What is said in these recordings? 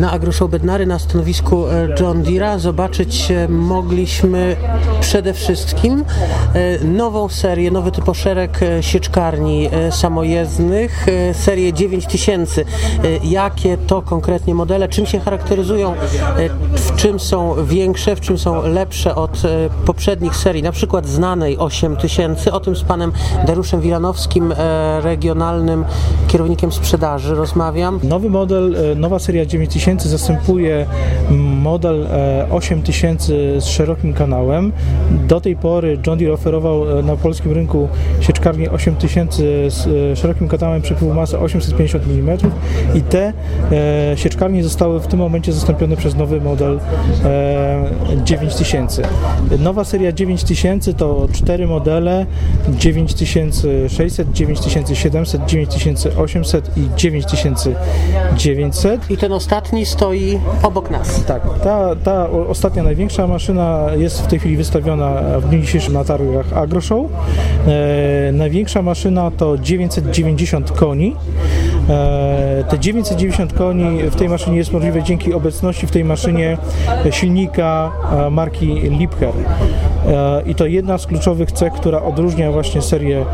Na Agroshow Bednary na stanowisku e, John Deere'a zobaczyć e, mogliśmy przede wszystkim e, nową serię, nowy typoszereg sieczkarni samojezdnych, serię 9000. E, Jakie to konkretnie modele, czym się charakteryzują, w czym są większe, w czym są lepsze od poprzednich serii, na przykład znanej 8000. O tym z panem Dariuszem Wilanowskim, regionalnym kierownikiem sprzedaży rozmawiam. Nowy model, nowa seria 9000 zastępuje model e, 8000 z szerokim kanałem. Do tej pory John Deere oferował e, na polskim rynku sieczkarnię 8000 z e, szerokim kanałem przepływu masy 850 mm i te e, sieczkarnie zostały w tym momencie zastąpione przez nowy model e, 9000. Nowa seria 9000 to cztery modele 9600, 9700, 9800 i 9900. I ten ostatni stoi obok nas. Tak, ta, ta ostatnia największa maszyna jest w tej chwili wystawiona w dniu dzisiejszym na targach AgroShow. E, największa maszyna to 990 koni. E, te 990 koni w tej maszynie jest możliwe dzięki obecności w tej maszynie silnika e, marki Liebherr. E, I to jedna z kluczowych cech, która odróżnia właśnie serię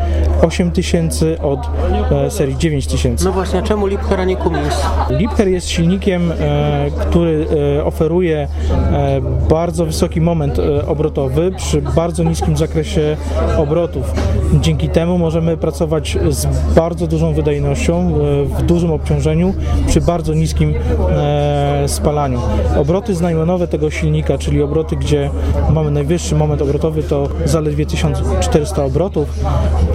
8000 od e, serii 9000. No właśnie, czemu Liebherr, a nie Cummins? Liebherr jest silnikiem, e, który e, oferuje e, bardzo wysoki moment obrotowy przy bardzo niskim zakresie obrotów. Dzięki temu możemy pracować z bardzo dużą wydajnością, w dużym obciążeniu, przy bardzo niskim spalaniu. Obroty znajomenowe tego silnika, czyli obroty, gdzie mamy najwyższy moment obrotowy, to zaledwie 1400 obrotów,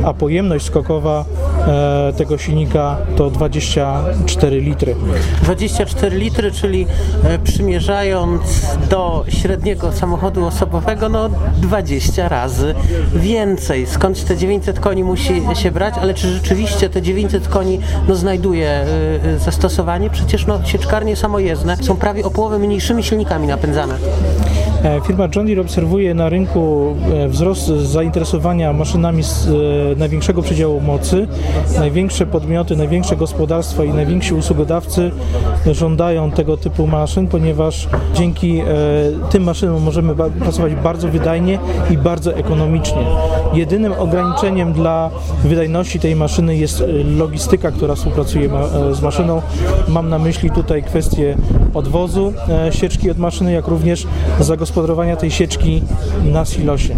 a pojemność skokowa tego silnika to 24 litry. 24 litry, czyli e, przymierzając do średniego samochodu osobowego, no 20 razy więcej. Skąd te 900 koni musi się brać, ale czy rzeczywiście te 900 koni no, znajduje e, e, zastosowanie? Przecież no, sieczkarnie samojezdne są prawie o połowę mniejszymi silnikami napędzane. E, Firma John Deere obserwuje na rynku e, wzrost zainteresowania maszynami z e, największego przedziału mocy. Największe podmioty, największe gospodarstwa i najwięksi usługodawcy żądają tego typu maszyn, ponieważ dzięki tym maszynom możemy pracować bardzo wydajnie i bardzo ekonomicznie. Jedynym ograniczeniem dla wydajności tej maszyny jest logistyka, która współpracuje z maszyną. Mam na myśli tutaj kwestię odwozu sieczki od maszyny, jak również zagospodarowania tej sieczki na silosie.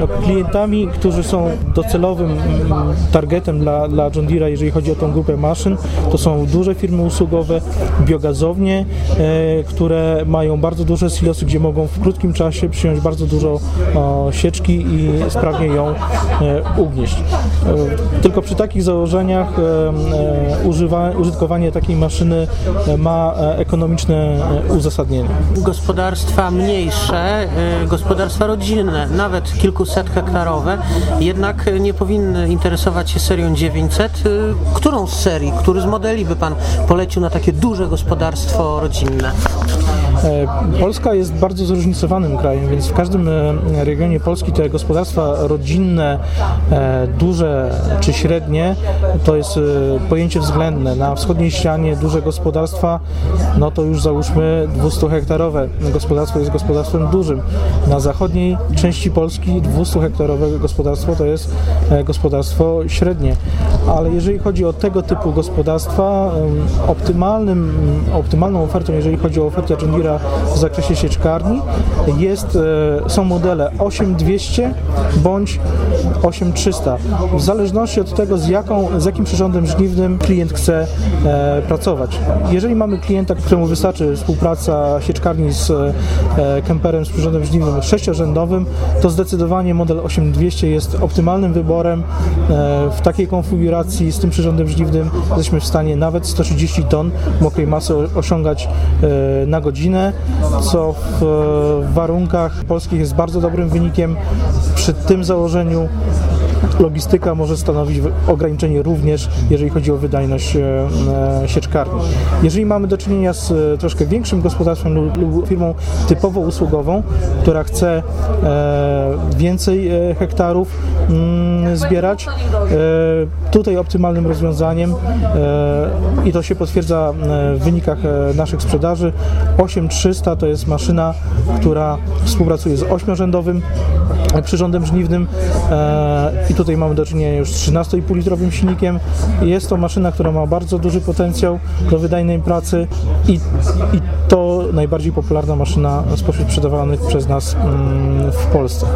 No, klientami, którzy są docelowym mm, targetem dla, dla John Deere'a, jeżeli chodzi o tą grupę maszyn, to są duże firmy usługowe, biogazownie, e, które mają bardzo duże silosy, gdzie mogą w krótkim czasie przyjąć bardzo dużo o, sieczki i sprawnie ją e, ugnieść. E, tylko przy takich założeniach e, e, używa, użytkowanie takiej maszyny e, ma ekonomiczne uzasadnienie. Gospodarstwa mniejsze, y, gospodarstwa rodzinne, nawet kilkuset hektarowe, jednak nie powinny interesować się serią 900. Y, Którą z serii, który z modeli by Pan polecił na takie duże gospodarstwo rodzinne? E, Polska jest bardzo zróżnicowanym krajem, więc w każdym e, regionie Polski te gospodarstwa rodzinne, e, duże czy średnie, to jest pojęcie względne. Na wschodniej ścianie duże gospodarstwa, no to już załóżmy 200-hektarowe gospodarstwo jest gospodarstwem dużym. Na zachodniej części Polski 200-hektarowe gospodarstwo to jest gospodarstwo średnie. Ale jeżeli chodzi o tego typu gospodarstwa, optymalnym, optymalną ofertą, jeżeli chodzi o ofertę John Deere'a w zakresie sieczkarni, jest, e, są modele 8200 bądź 8300. W zależności od tego, z, jaką, z jakim przyrządem żniwnym klient chce e, pracować. Jeżeli mamy klienta, któremu wystarczy współpraca sieczkarni z e, kemperem, z przyrządem żniwnym sześciorzędowym, to zdecydowanie model 8200 jest optymalnym wyborem. W takiej konfiguracji z tym przyrządem żniwnym jesteśmy w stanie nawet 130 ton mokrej masy osiągać na godzinę, co w warunkach polskich jest bardzo dobrym wynikiem. Przy tym założeniu logistyka może stanowić ograniczenie również, jeżeli chodzi o wydajność sieczkarni. Jeżeli mamy do czynienia z troszkę większym gospodarstwem lub, lub firmą typowo usługową, która chce więcej hektarów mm, zbierać, tutaj optymalnym rozwiązaniem i to się potwierdza w wynikach naszych sprzedaży. 8300 to jest maszyna, która współpracuje z ośmiorzędowym przyrządem żniwnym i tutaj mamy do czynienia już z 13,5 litrowym silnikiem. Jest to maszyna, która ma bardzo duży potencjał do wydajnej pracy i, i to najbardziej popularna maszyna spośród sprzedawanych przez nas mm, w Polsce.